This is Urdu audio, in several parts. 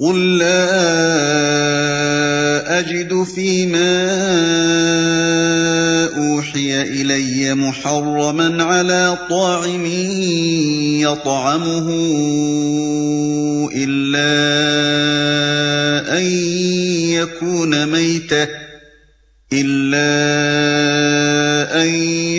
قل لا اجد فيما اوحي الي محرما على طاعم يطعمه الا ان يكون ميته الا ان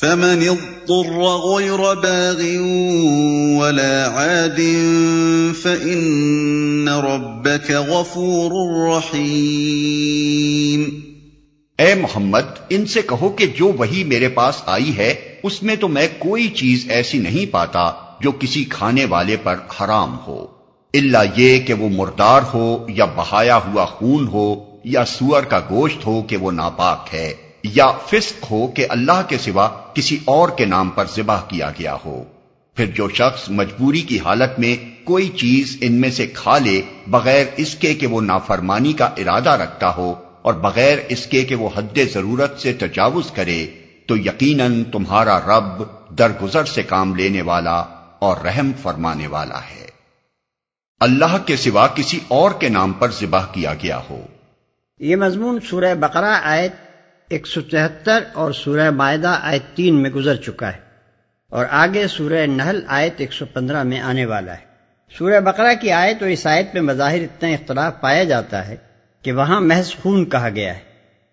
فمن اضطر غير باغ ولا عاد فإن ربك غفور رحيم. اے محمد، ان سے کہو کہ جو وہی میرے پاس آئی ہے، اس میں تو میں کوئی چیز ایسی نہیں پاتا جو کسی کھانے والے پر حرام ہو۔ اللہ یہ کہ وہ مردار ہو یا بہایا ہوا خون ہو یا سور کا گوشت ہو کہ وہ ناپاک ہے۔ یا فسق ہو کہ اللہ کے سوا کسی اور کے نام پر ذبح کیا گیا ہو۔ پھر جو شخص مجبوری کی حالت میں کوئی چیز ان میں سے کھا لے، بغیر اس کے کہ وہ نافرمانی کا ارادہ رکھتا ہو اور بغیر اس کے کہ وہ حد ضرورت سے تجاوز کرے، تو یقیناً تمہارا رب درگزر سے کام لینے والا اور رحم فرمانے والا ہے۔ اللہ کے سوا کسی اور کے نام پر ذبح کیا گیا ہو۔ یہ مضمون سورہ بقرہ آیت ایک سو تہتر اور سورہ معدہ آیت تین میں گزر چکا ہے اور آگے سورہ نحل آیت ایک سو پندرہ میں آنے والا ہے۔ سورہ بقرہ کی آیت اور اس آیت میں مظاہر اتنا اختلاف پایا جاتا ہے کہ وہاں محض خون کہا گیا ہے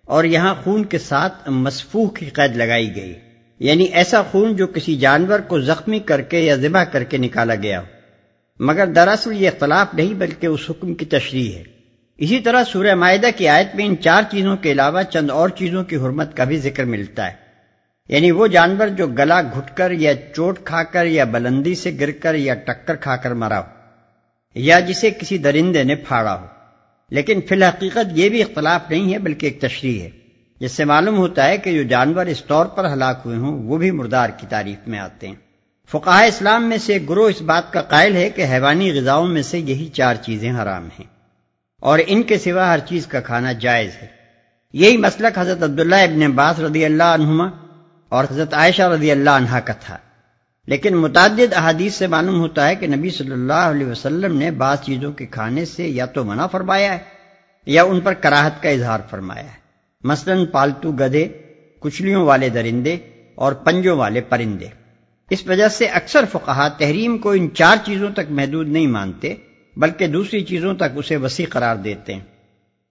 اور یہاں خون کے ساتھ مصفوح کی قید لگائی گئی۔ یعنی ایسا خون جو کسی جانور کو زخمی کر کے یا ذبح کر کے نکالا گیا ہو۔ مگر دراصل یہ اختلاف نہیں بلکہ اس حکم کی تشریح ہے۔ اسی طرح سورہ معاہدہ کی آیت میں ان چار چیزوں کے علاوہ چند اور چیزوں کی حرمت کا بھی ذکر ملتا ہے۔ یعنی وہ جانور جو گلا گھٹ کر یا چوٹ کھا کر یا بلندی سے گر کر یا ٹکر کھا کر مرا ہو، یا جسے کسی درندے نے پھاڑا ہو۔ لیکن فی الحقیقت یہ بھی اختلاف نہیں ہے بلکہ ایک تشریح ہے، جس سے معلوم ہوتا ہے کہ جو جانور اس طور پر ہلاک ہوئے ہوں، وہ بھی مردار کی تعریف میں آتے ہیں۔ فقاہ اسلام میں سے گروہ اس بات کا قائل ہے کہ حیوانی غذاؤں میں سے یہی چار چیزیں حرام ہیں۔ اور ان کے سوا ہر چیز کا کھانا جائز ہے۔ یہی مسلک حضرت عبداللہ ابن عباس رضی اللہ عنہما اور حضرت عائشہ رضی اللہ عنہ کا تھا۔ لیکن متعدد احادیث سے معلوم ہوتا ہے کہ نبی صلی اللہ علیہ وسلم نے بعض چیزوں کے کھانے سے یا تو منع فرمایا ہے یا ان پر کراہت کا اظہار فرمایا ہے۔ مثلا پالتو گدھے کچلیوں والے درندے اور پنجوں والے پرندے۔ اس وجہ سے اکثر فقہا تحریم کو ان چار چیزوں تک محدود نہیں مانتے۔ بلکہ دوسری چیزوں تک اسے وسیع قرار دیتے ہیں۔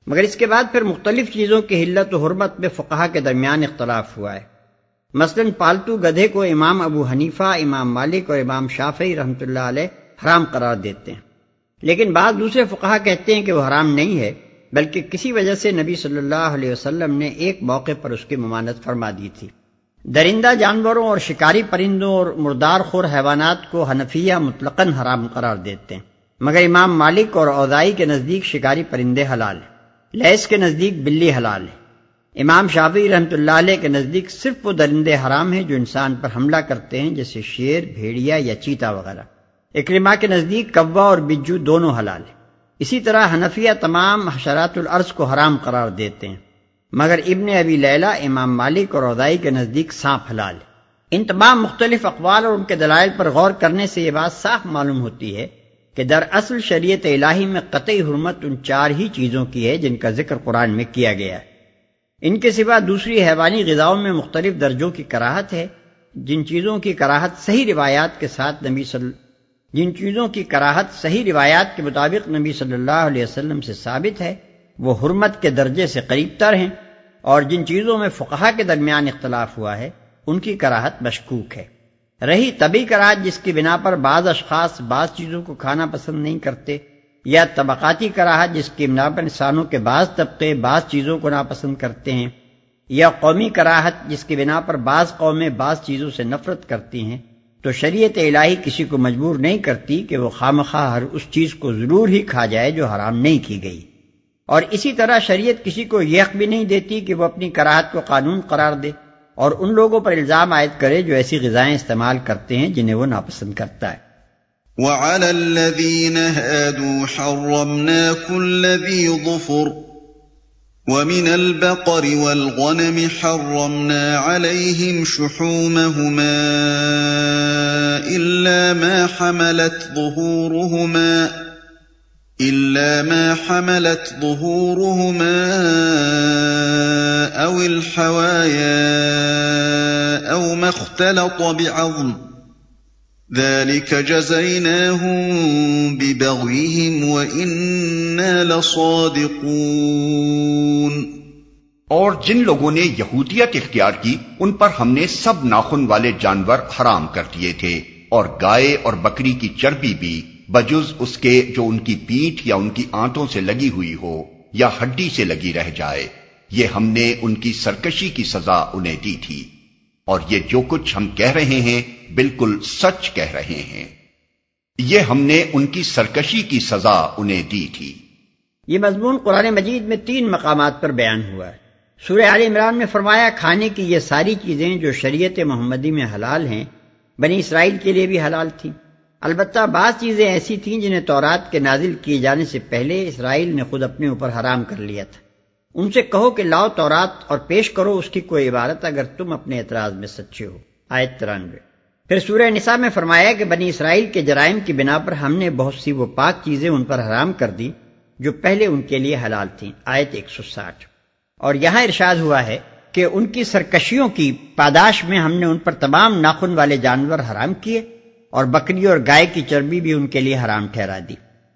مگر اس کے بعد پھر مختلف چیزوں کی حلت و حرمت میں فقہ کے درمیان اختلاف ہوا ہے۔ مثلا پالتو گدھے کو امام ابو حنیفہ، امام مالک اور امام شافعی رحمۃ اللہ علیہ حرام قرار دیتے ہیں۔ لیکن بعض دوسرے فقہ کہتے ہیں کہ وہ حرام نہیں ہے، بلکہ کسی وجہ سے نبی صلی اللہ علیہ وسلم نے ایک موقع پر اس کی ممانت فرما دی تھی۔ درندہ جانوروں اور شکاری پرندوں اور مردار خور حیوانات کو حنفیہ مطلقاً حرام قرار دیتے ہیں۔ مگر امام مالک اور اوزائی کے نزدیک شکاری پرندے حلال ہیں۔ لیس کے نزدیک بلی حلال ہے امام شافی رحمت اللہ علیہ کے نزدیک صرف وہ درندے حرام ہیں جو انسان پر حملہ کرتے ہیں، جیسے شیر، بھیڑیا یا چیتا وغیرہ۔ اکرما کے نزدیک کوا اور بجو دونوں حلال ہیں۔ اسی طرح حنفیہ تمام حشرات العرض کو حرام قرار دیتے ہیں۔ مگر ابن ابی لیلا امام مالک اور ادائی کے نزدیک سانپ حلال ان تمام مختلف اقوال اور ان کے دلائل پر غور کرنے سے یہ بات صاف معلوم ہوتی ہے کہ در اصل شریعت الہی میں قطعی حرمت ان چار ہی چیزوں کی ہے جن کا ذکر قرآن میں کیا گیا ہے۔ ان کے سوا دوسری حیوانی غذاؤں میں مختلف درجوں کی کراہت ہے۔ جن چیزوں کی کراہت صحیح روایات کے ساتھ نبی صلی جن چیزوں کی کراہت صحیح روایات کے مطابق نبی صلی اللہ علیہ وسلم سے ثابت ہے، وہ حرمت کے درجے سے قریب تر ہیں۔ اور جن چیزوں میں فقہا کے درمیان اختلاف ہوا ہے، ان کی کراہت مشکوک ہے۔ رہی طبی کراہت جس کی بنا پر بعض اشخاص بعض چیزوں کو کھانا پسند نہیں کرتے یا طبقاتی کراہت جس کی بنا پر انسانوں کے بعض طبقے بعض چیزوں کو ناپسند کرتے ہیں یا قومی کراہت جس کی بنا پر بعض قومیں بعض چیزوں سے نفرت کرتی ہیں تو شریعت الہی کسی کو مجبور نہیں کرتی کہ وہ خامخواہ ہر اس چیز کو ضرور ہی کھا جائے جو حرام نہیں کی گئی۔ اور اسی طرح شریعت کسی کو یہ بھی نہیں دیتی کہ وہ اپنی کراہت کو قانون قرار دے۔ اور ان لوگوں پر الزام عائد کرے جو ایسی غذائیں استعمال کرتے ہیں جنہیں وہ ناپسند کرتا ہے۔ وعلى الذين هادوا حرمنا كل ذي ظفر، ومن البقر والغنم حرمنا عليهم شحومهما إلا ما حملت ظهورهما. إلا ما حملت ظهورهما أو الحوايا أو ما اختلط بعظم ذلك جزيناهم ببغيهم وإنا لصادقون اور جن لوگوں نے یہودیت اختیار کی، ان پر ہم نے سب ناخن والے جانور حرام کر دیے تھے اور گائے اور بکری کی چربی بھی بجز اس کے جو ان کی پیٹھ یا ان کی آنتوں سے لگی ہوئی ہو یا ہڈی سے لگی رہ جائے، یہ ہم نے ان کی سرکشی کی سزا انہیں دی تھی۔ اور یہ جو کچھ ہم کہہ رہے ہیں، بالکل سچ کہہ رہے ہیں۔ یہ ہم نے ان کی سرکشی کی سزا انہیں دی تھی۔ یہ مضمون قرآن مجید میں تین مقامات پر بیان ہوا ہے۔ سورہ عال عمران میں فرمایا، کھانے کی یہ ساری چیزیں جو شریعت محمدی میں حلال ہیں، بنی اسرائیل کے لیے بھی حلال تھیں۔ البتہ بعض چیزیں ایسی تھیں جنہیں تورات کے نازل کیے جانے سے پہلے اسرائیل نے خود اپنے اوپر حرام کر لیا تھا۔ ان سے کہو کہ لاؤ تورات اور پیش کرو، اس کی کوئی عبارت اگر تم اپنے اعتراض میں سچے ہو۔ آیت ترانوے۔ پھر سورہ نساء میں فرمایا کہ بنی اسرائیل کے جرائم کی بنا پر ہم نے بہت سی وہ پاک چیزیں ان پر حرام کر دی جو پہلے ان کے لیے حلال تھیں۔ آیت ایک سو ساٹھ۔ اور یہاں ارشاد ہوا ہے کہ ان کی سرکشیوں کی پاداش میں ہم نے ان پر تمام ناخن والے جانور حرام کیے۔ اور بکری اور گائے کی چربی بھی ان کے لیے حرام ٹھہرا دی۔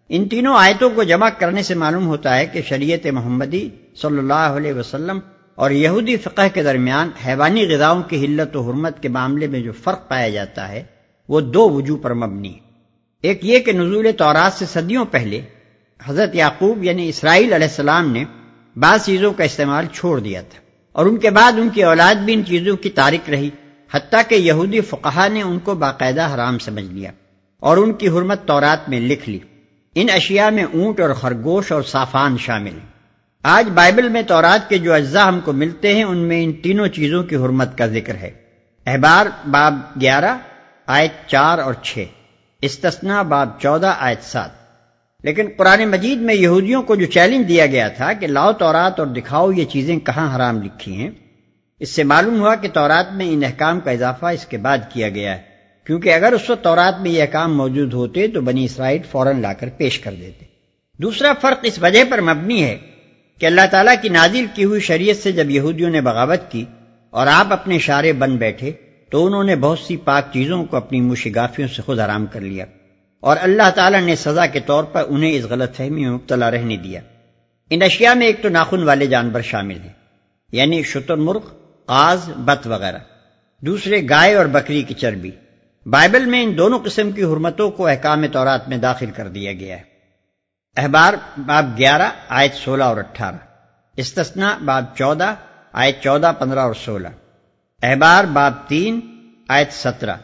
ان تینوں آیتوں کو جمع کرنے سے معلوم ہوتا ہے کہ شریعت محمدی صلی اللہ علیہ وسلم اور یہودی فقہ کے درمیان حیوانی غذاؤں کی حلت و حرمت کے معاملے میں جو فرق پایا جاتا ہے، وہ دو وجوہ پر مبنی۔ ایک یہ کہ نزول تورات سے صدیوں پہلے حضرت یعقوب یعنی اسرائیل علیہ السلام نے بعض چیزوں کا استعمال چھوڑ دیا تھا اور ان کے بعد ان کی اولاد بھی ان چیزوں کی تاریخ رہی۔ حتیٰ کہ یہودی فقہ نے ان کو باقاعدہ حرام سمجھ لیا اور ان کی حرمت تورات میں لکھ لی۔ ان اشیاء میں اونٹ اور خرگوش اور صافان شامل ہیں۔ آج بائبل میں تورات کے جو اجزاء ہم کو ملتے ہیں، ان میں ان تینوں چیزوں کی حرمت کا ذکر ہے۔ احبار، باب گیارہ، آیت چار اور چھ۔ استثنا باب چودہ، آیت سات۔ لیکن قرآن مجید میں یہودیوں کو جو چیلنج دیا گیا تھا کہ لاؤ تورات اور دکھاؤ یہ چیزیں کہاں حرام لکھی ہیں اس سے معلوم ہوا کہ تورات میں ان احکام کا اضافہ اس کے بعد کیا گیا ہے، کیونکہ اگر اس وقت تورات میں یہ احکام موجود ہوتے تو بنی اسرائیل فوراً لا کر پیش کر دیتے۔ دوسرا فرق اس وجہ پر مبنی ہے کہ اللہ تعالیٰ کی نازل کی ہوئی شریعت سے جب یہودیوں نے بغاوت کی اور آپ اپنے اشارے بن بیٹھے تو انہوں نے بہت سی پاک چیزوں کو اپنی مشگافیوں سے خود آرام کر لیا اور اللہ تعالیٰ نے سزا کے طور پر انہیں اس غلط فہمی میں مبتلا رہنے دیا۔ ان اشیاء میں ایک تو ناخن والے جانور شامل ہیں یعنی شتر مرغ آز، بت وغیرہ۔ دوسرے، گائے اور بکری کی چربی۔ بائبل میں ان دونوں قسم کی حرمتوں کو احکام تورات میں داخل کر دیا گیا ہے۔ احبار، باب گیارہ، آیت سولہ اور اٹھارہ۔ استثنا باب چودہ، آیت چودہ، پندرہ اور سولہ۔ احبار، باب تین، آیت سترہ۔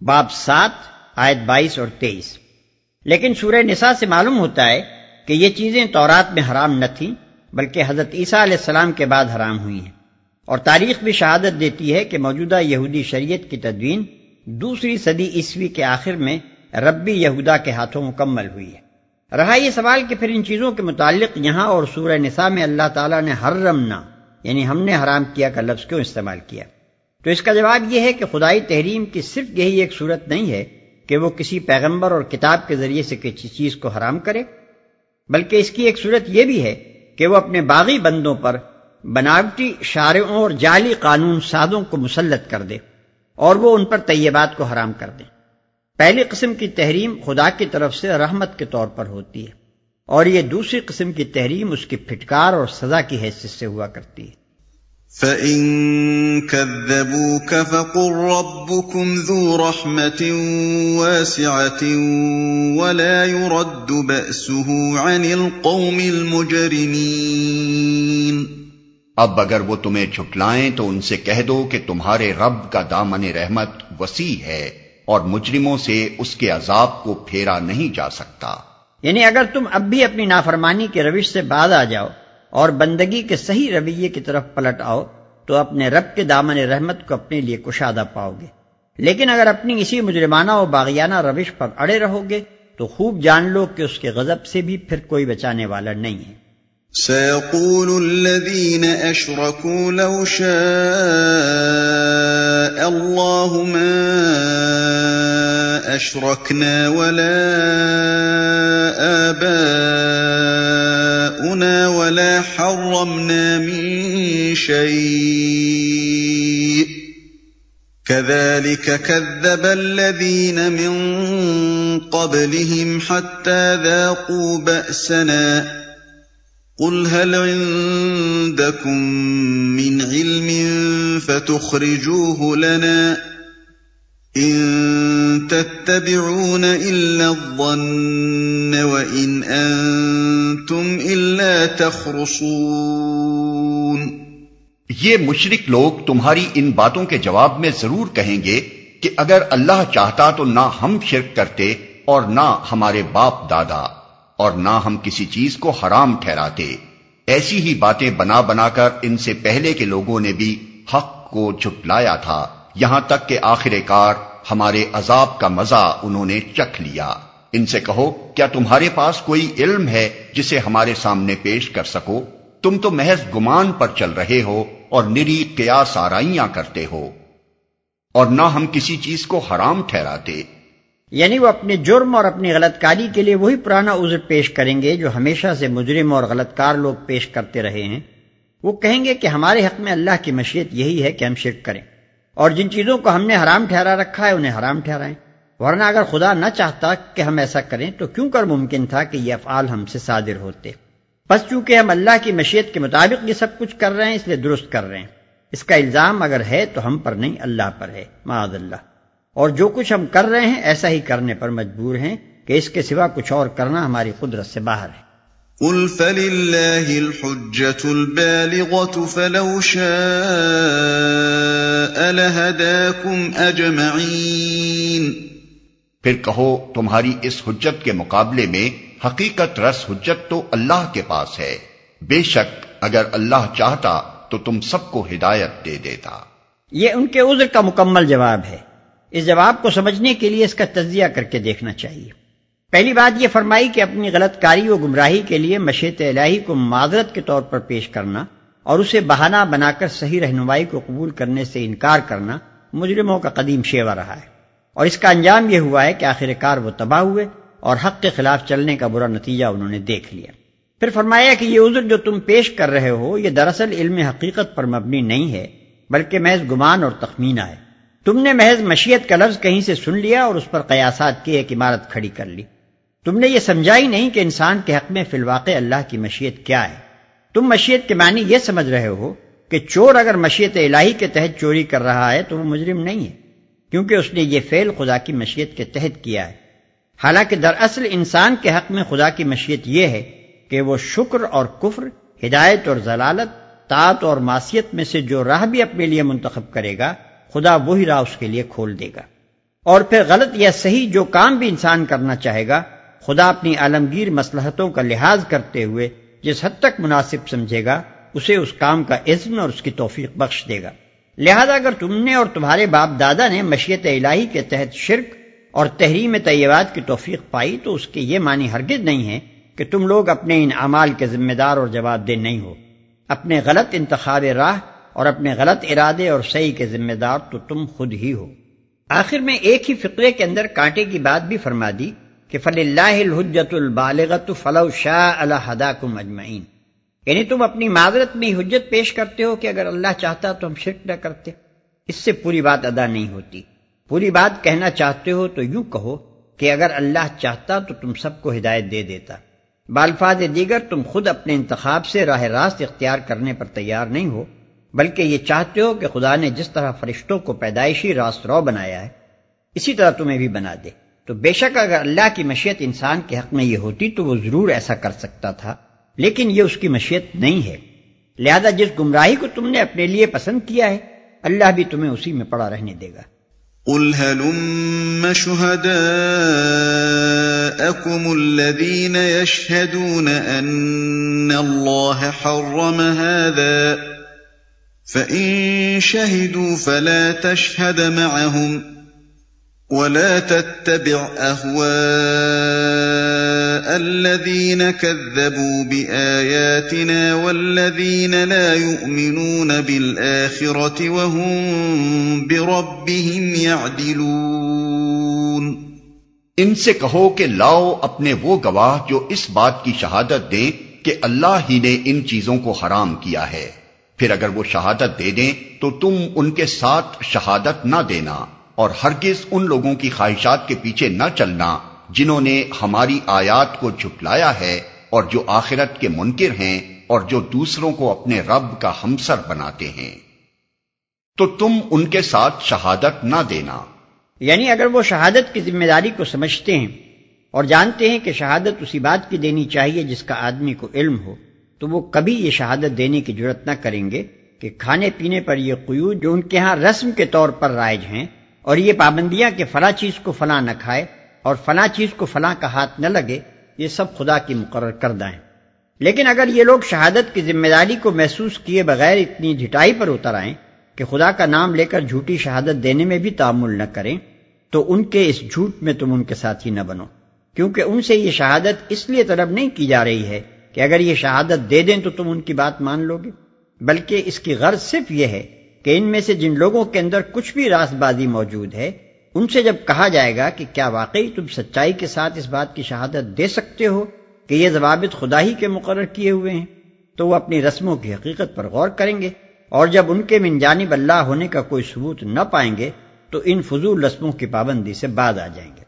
باب سات، آیت بائیس اور تیئیس۔ لیکن سورہ نساء سے معلوم ہوتا ہے کہ یہ چیزیں تورات میں حرام نہ تھیں، بلکہ حضرت عیسیٰ علیہ السلام کے بعد حرام ہوئی ہیں۔ اور تاریخ بھی شہادت دیتی ہے کہ موجودہ یہودی شریعت کی تدوین دوسری صدی عیسوی کے آخر میں ربی یہودا کے ہاتھوں مکمل ہوئی ہے۔ رہا یہ سوال کہ پھر ان چیزوں کے متعلق یہاں اور سورہ نساء میں اللہ تعالیٰ نے ہر رمنا یعنی ہم نے حرام کیا کا لفظ کیوں استعمال کیا؟ تو اس کا جواب یہ ہے کہ خدائی تحریم کی صرف یہی ایک صورت نہیں ہے کہ وہ کسی پیغمبر اور کتاب کے ذریعے سے کسی چیز کو حرام کرے، بلکہ اس کی ایک صورت یہ بھی ہے کہ وہ اپنے باغی بندوں پر بناوٹی شارعوں اور جعلی قانون سازوں کو مسلط کر دے اور وہ ان پر طیبات کو حرام کر دے۔ پہلی قسم کی تحریم خدا کی طرف سے رحمت کے طور پر ہوتی ہے اور یہ دوسری قسم کی تحریم اس کی پھٹکار اور سزا کی حیثیت سے ہوا کرتی ہے۔ فَإِن كَذَّبُوكَ فَقُلْ رَبُّكُمْ ذُو رَحْمَةٍ وَاسِعَةٍ وَلَا يُرَدُّ بَأْسُهُ عَنِ الْقَوْمِ الْمُجْرِمِينَ۔ اب اگر وہ تمہیں چھٹلائیں تو ان سے کہہ دو کہ تمہارے رب کا دامن رحمت وسیع ہے اور مجرموں سے اس کے عذاب کو پھیرا نہیں جا سکتا۔ یعنی اگر تم اب بھی اپنی نافرمانی کے روش سے بعد آ جاؤ اور بندگی کے صحیح رویے کی طرف پلٹ آؤ تو اپنے رب کے دامن رحمت کو اپنے لیے کشادہ پاؤ گے۔ لیکن اگر اپنی اسی مجرمانہ و باغیانہ روش پر اڑے رہو گے تو خوب جان لو کہ اس کے غضب سے بھی پھر کوئی بچانے والا نہیں ہے۔ سيقول الذين أشركوا لو شاء الله ما أشركنا ولا آباؤنا ولا حرمنا من شيء كذلك كذب الذين من قبلهم حتى ذاقوا بأسنا قل هل عندكم من علم فتخرجوه لنا ان تتبعون الا الظن وان انتم الا تخرصون یہ مشرک لوگ تمہاری ان باتوں کے جواب میں ضرور کہیں گے کہ اگر اللہ چاہتا تو نہ ہم شرک کرتے اور نہ ہمارے باپ دادا۔ اور نہ ہم کسی چیز کو حرام ٹھہراتے۔ ایسی ہی باتیں بنا بنا کر ان سے پہلے کے لوگوں نے بھی حق کو جھٹلایا تھا۔ یہاں تک کہ آخر کار ہمارے عذاب کا مزہ انہوں نے چکھ لیا۔ ان سے کہو، کیا تمہارے پاس کوئی علم ہے جسے ہمارے سامنے پیش کر سکو؟ تم تو محض گمان پر چل رہے ہو اور نری قیاس آرائیاں کرتے ہو۔ اور نہ ہم کسی چیز کو حرام ٹھہراتے۔ یعنی وہ اپنے جرم اور اپنی غلط کاری کے لیے وہی پرانا عذر پیش کریں گے جو ہمیشہ سے مجرم اور غلط کار لوگ پیش کرتے رہے ہیں۔ وہ کہیں گے کہ ہمارے حق میں اللہ کی مشیت یہی ہے کہ ہم شرک کریں۔ اور جن چیزوں کو ہم نے حرام ٹھہرا رکھا ہے انہیں حرام ٹھہرائیں۔ ورنہ اگر خدا نہ چاہتا کہ ہم ایسا کریں تو کیوں کر ممکن تھا کہ یہ افعال ہم سے صادر ہوتے؟ بس چونکہ ہم اللہ کی مشیت کے مطابق یہ سب کچھ کر رہے ہیں، اس لیے درست کر رہے ہیں۔ اس کا الزام اگر ہے تو ہم پر نہیں، اللہ پر ہے۔ معاذ اللہ۔ اور جو کچھ ہم کر رہے ہیں ایسا ہی کرنے پر مجبور ہیں کہ اس کے سوا کچھ اور کرنا ہماری قدرت سے باہر ہے۔ قل فلله الحجة البالغة فلو شاء لهداكم أجمعين۔ پھر کہو تمہاری اس حجت کے مقابلے میں حقیقت رس حجت تو اللہ کے پاس ہے۔ بے شک اگر اللہ چاہتا تو تم سب کو ہدایت دے دیتا۔ یہ ان کے عذر کا مکمل جواب ہے۔ اس جواب کو سمجھنے کے لیے اس کا تجزیہ کر کے دیکھنا چاہیے۔ پہلی بات یہ فرمائی کہ اپنی غلط کاری و گمراہی کے لیے مشیت الہی کو معذرت کے طور پر پیش کرنا اور اسے بہانہ بنا کر صحیح رہنمائی کو قبول کرنے سے انکار کرنا مجرموں کا قدیم شیوا رہا ہے۔ اور اس کا انجام یہ ہوا ہے کہ آخر کار وہ تباہ ہوئے اور حق کے خلاف چلنے کا برا نتیجہ انہوں نے دیکھ لیا۔ پھر فرمایا کہ یہ عذر جو تم پیش کر رہے ہو یہ دراصل علم حقیقت پر مبنی نہیں ہے، بلکہ محض گمان اور تخمینہ ہے۔ تم نے محض مشیت کا لفظ کہیں سے سن لیا اور اس پر قیاسات کی ایک عمارت کھڑی کر لی۔ تم نے یہ سمجھا ہی نہیں کہ انسان کے حق میں فی الواقع اللہ کی مشیت کیا ہے۔ تم مشیت کے معنی یہ سمجھ رہے ہو کہ چور اگر مشیت الہی کے تحت چوری کر رہا ہے تو وہ مجرم نہیں ہے، کیونکہ اس نے یہ فعل خدا کی مشیت کے تحت کیا ہے۔ حالانکہ دراصل انسان کے حق میں خدا کی مشیت یہ ہے کہ وہ شکر اور کفر، ہدایت اور ضلالت طاط اور معصیت میں سے جو راہ بھی اپنے لیے منتخب کرے گا خدا وہی راہ اس کے لیے کھول دے گا۔ اور پھر غلط یا صحیح جو کام بھی انسان کرنا چاہے گا، خدا اپنی عالمگیر مسلحتوں کا لحاظ کرتے ہوئے جس حد تک مناسب سمجھے گا، اسے اس کام کا عزم اور اس کی توفیق بخش دے گا۔ لہذا اگر تم نے اور تمہارے باپ دادا نے مشیت الہی کے تحت شرک اور تحریم طیبات کی توفیق پائی، تو اس کے یہ معنی ہرگز نہیں ہے کہ تم لوگ اپنے ان اعمال کے ذمہ دار اور جواب دہ نہیں ہو۔ اپنے غلط انتخاب راہ اور اپنے غلط ارادے اور صحیح کے ذمہ دار تو تم خود ہی ہو۔ آخر میں ایک ہی فقرے کے اندر کانٹے کی بات بھی فرما دی کہ فل اللہ الحجت البالغت فلو شاہ اللہ کم اجمعین یعنی تم اپنی معذرت میں حجت پیش کرتے ہو کہ اگر اللہ چاہتا تو ہم شرک نہ کرتے۔ اس سے پوری بات ادا نہیں ہوتی۔ پوری بات کہنا چاہتے ہو تو یوں کہو کہ اگر اللہ چاہتا تو تم سب کو ہدایت دے دیتا۔ بالفاظ دیگر تم خود اپنے انتخاب سے راہ راست اختیار کرنے پر تیار نہیں ہو۔ بلکہ یہ چاہتے ہو کہ خدا نے جس طرح فرشتوں کو پیدائشی راست رو بنایا ہے، اسی طرح تمہیں بھی بنا دے۔ تو بے شک اگر اللہ کی مشیت انسان کے حق میں یہ ہوتی تو وہ ضرور ایسا کر سکتا تھا، لیکن یہ اس کی مشیت نہیں ہے۔ لہذا جس گمراہی کو تم نے اپنے لیے پسند کیا ہے، اللہ بھی تمہیں اسی میں پڑا رہنے دے گا۔ قل هلم شهداءكم الذين يشهدون أن الله حرم هذا فإن شهدوا فلا تشهد معهم ولا تتبع أهواء الذين كذبوا بآياتنا والذين لا يؤمنون بالآخرة وهم بربهم يعدلون ان سے کہو کہ لاؤ اپنے وہ گواہ جو اس بات کی شہادت دیں کہ اللہ ہی نے ان چیزوں کو حرام کیا ہے۔ پھر اگر وہ شہادت دے دیں تو تم ان کے ساتھ شہادت نہ دینا اور ہرگز ان لوگوں کی خواہشات کے پیچھے نہ چلنا جنہوں نے ہماری آیات کو جھٹلایا ہے اور جو آخرت کے منکر ہیں اور جو دوسروں کو اپنے رب کا ہمسر بناتے ہیں۔ تو تم ان کے ساتھ شہادت نہ دینا۔ یعنی اگر وہ شہادت کی ذمہ داری کو سمجھتے ہیں اور جانتے ہیں کہ شہادت اسی بات کی دینی چاہیے جس کا آدمی کو علم ہو تو وہ کبھی یہ شہادت دینے کی ضرورت نہ کریں گے کہ کھانے پینے پر یہ قیود جو ان کے ہاں رسم کے طور پر رائج ہیں اور یہ پابندیاں کہ فلاں چیز کو فلاں نہ کھائے اور فلاں چیز کو فلاں کا ہاتھ نہ لگے، یہ سب خدا کی مقرر کردہ ہیں۔ لیکن اگر یہ لوگ شہادت کی ذمہ داری کو محسوس کیے بغیر اتنی جھٹائی پر اتر آئیں کہ خدا کا نام لے کر جھوٹی شہادت دینے میں بھی تعمل نہ کریں، تو ان کے اس جھوٹ میں تم ان کے ساتھ ہی نہ بنو۔ کیونکہ ان سے یہ شہادت اس لیے طلب نہیں کی جا رہی ہے کہ اگر یہ شہادت دے دیں تو تم ان کی بات مان لو گے۔ بلکہ اس کی غرض صرف یہ ہے کہ ان میں سے جن لوگوں کے اندر کچھ بھی راست بازی موجود ہے، ان سے جب کہا جائے گا کہ کیا واقعی تم سچائی کے ساتھ اس بات کی شہادت دے سکتے ہو کہ یہ ضوابط خدا ہی کے مقرر کیے ہوئے ہیں، تو وہ اپنی رسموں کی حقیقت پر غور کریں گے اور جب ان کے من جانب اللہ ہونے کا کوئی ثبوت نہ پائیں گے، تو ان فضول رسموں کی پابندی سے بعد آ جائیں گے۔